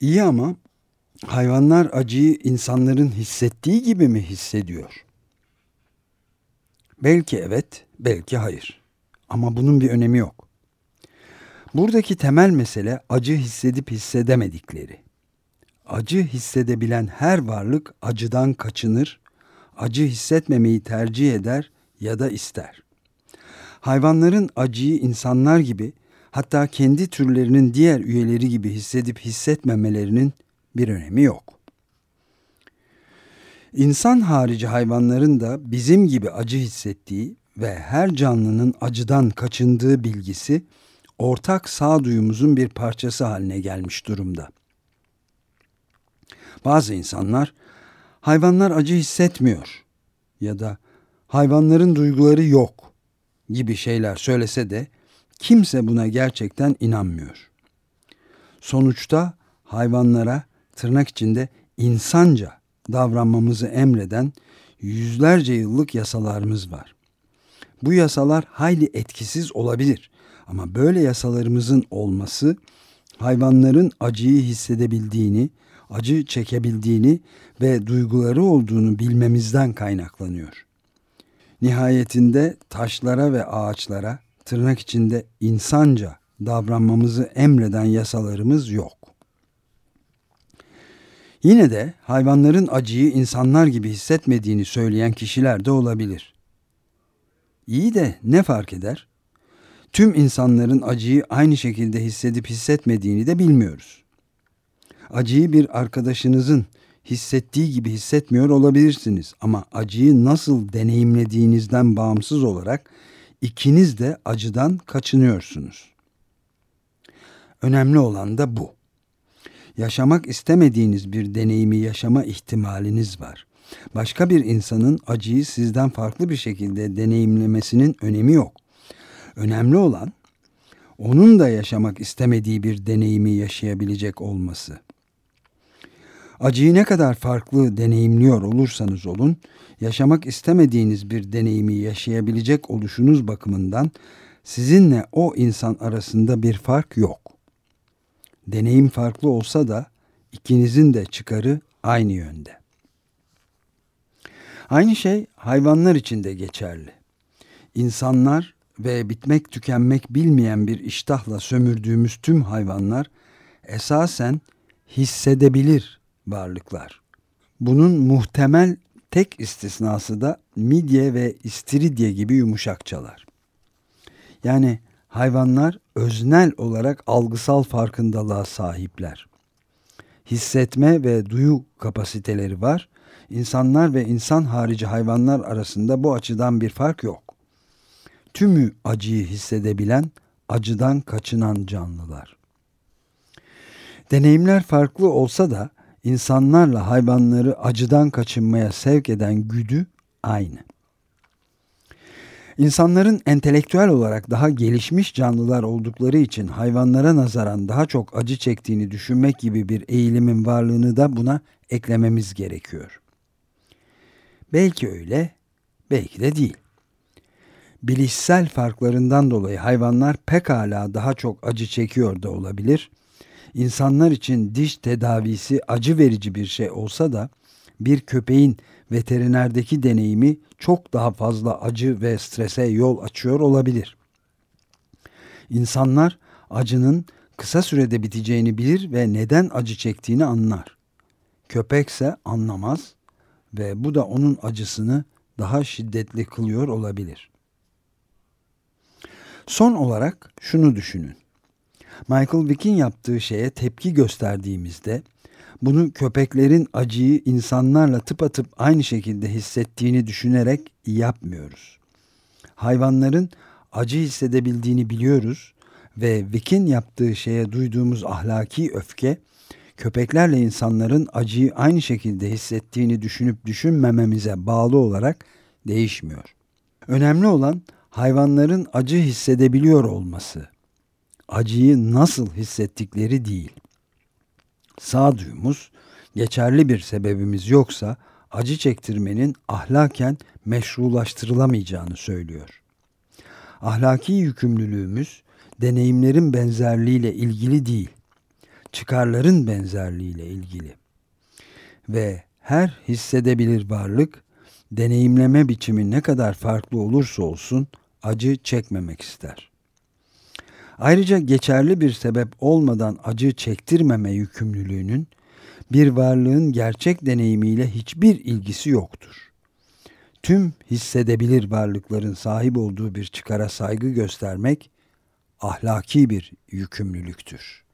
İyi ama hayvanlar acıyı insanların hissettiği gibi mi hissediyor? Belki evet, belki hayır. Ama bunun bir önemi yok. Buradaki temel mesele acı hissedip hissedemedikleri. Acı hissedebilen her varlık acıdan kaçınır, acı hissetmemeyi tercih eder ya da ister. Hayvanların acıyı insanlar gibi hatta kendi türlerinin diğer üyeleri gibi hissedip hissetmemelerinin bir önemi yok. İnsan harici hayvanların da bizim gibi acı hissettiği ve her canlının acıdan kaçındığı bilgisi ortak sağduyumuzun bir parçası haline gelmiş durumda. Bazı insanlar hayvanlar acı hissetmiyor ya da hayvanların duyguları yok gibi şeyler söylese de kimse buna gerçekten inanmıyor. Sonuçta hayvanlara tırnak içinde insanca davranmamızı emreden yüzlerce yıllık yasalarımız var. Bu yasalar hayli etkisiz olabilir ama böyle yasalarımızın olması hayvanların acıyı hissedebildiğini, acı çekebildiğini ve duyguları olduğunu bilmemizden kaynaklanıyor. Nihayetinde taşlara ve ağaçlara tırnak içinde insanca davranmamızı emreden yasalarımız yok. Yine de hayvanların acıyı insanlar gibi hissetmediğini söyleyen kişiler de olabilir. İyi de ne fark eder? Tüm insanların acıyı aynı şekilde hissedip hissetmediğini de bilmiyoruz. Acıyı bir arkadaşınızın hissettiği gibi hissetmiyor olabilirsiniz ama acıyı nasıl deneyimlediğinizden bağımsız olarak ikiniz de acıdan kaçınıyorsunuz. Önemli olan da bu. Yaşamak istemediğiniz bir deneyimi yaşama ihtimaliniz var. Başka bir insanın acıyı sizden farklı bir şekilde deneyimlemesinin önemi yok. Önemli olan onun da yaşamak istemediği bir deneyimi yaşayabilecek olması. Acıyı ne kadar farklı deneyimliyor olursanız olun, yaşamak istemediğiniz bir deneyimi yaşayabilecek oluşunuz bakımından sizinle o insan arasında bir fark yok. Deneyim farklı olsa da ikinizin de çıkarı aynı yönde. Aynı şey hayvanlar için de geçerli. İnsanlar ve bitmek tükenmek bilmeyen bir iştahla sömürdüğümüz tüm hayvanlar esasen hissedebilir varlıklar. Bunun muhtemel tek istisnası da midye ve istiridye gibi yumuşakçalar. Yani hayvanlar öznel olarak algısal farkındalığa sahipler. Hissetme ve duyu kapasiteleri var. İnsanlar ve insan harici hayvanlar arasında bu açıdan bir fark yok. Tümü acıyı hissedebilen, acıdan kaçınan canlılar. Deneyimler farklı olsa da insanlarla hayvanları acıdan kaçınmaya sevk eden güdü aynı. İnsanların entelektüel olarak daha gelişmiş canlılar oldukları için hayvanlara nazaran daha çok acı çektiğini düşünmek gibi bir eğilimin varlığını da buna eklememiz gerekiyor. Belki öyle, belki de değil. Bilişsel farklarından dolayı hayvanlar pekala daha çok acı çekiyor da olabilir. İnsanlar için diş tedavisi acı verici bir şey olsa da bir köpeğin veterinerdeki deneyimi çok daha fazla acı ve strese yol açıyor olabilir. İnsanlar acının kısa sürede biteceğini bilir ve neden acı çektiğini anlar. Köpekse anlamaz ve bu da onun acısını daha şiddetli kılıyor olabilir. Son olarak şunu düşünün. Michael Vick'in yaptığı şeye tepki gösterdiğimizde bunu köpeklerin acıyı insanlarla tıpatıp aynı şekilde hissettiğini düşünerek yapmıyoruz. Hayvanların acı hissedebildiğini biliyoruz ve Vick'in yaptığı şeye duyduğumuz ahlaki öfke köpeklerle insanların acıyı aynı şekilde hissettiğini düşünüp düşünmememize bağlı olarak değişmiyor. Önemli olan hayvanların acı hissedebiliyor olması. Acıyı nasıl hissettikleri değil sağduyumuz geçerli bir sebebimiz yoksa acı çektirmenin ahlaken meşrulaştırılamayacağını söylüyor. Ahlaki yükümlülüğümüz deneyimlerin benzerliğiyle ilgili değil. çıkarların benzerliğiyle ilgili. Ve her hissedebilir varlık deneyimleme biçimi ne kadar farklı olursa olsun acı çekmemek ister. Ayrıca geçerli bir sebep olmadan acı çektirmeme yükümlülüğünün bir varlığın gerçek deneyimiyle hiçbir ilgisi yoktur. Tüm hissedebilir varlıkların sahip olduğu bir çıkara saygı göstermek ahlaki bir yükümlülüktür.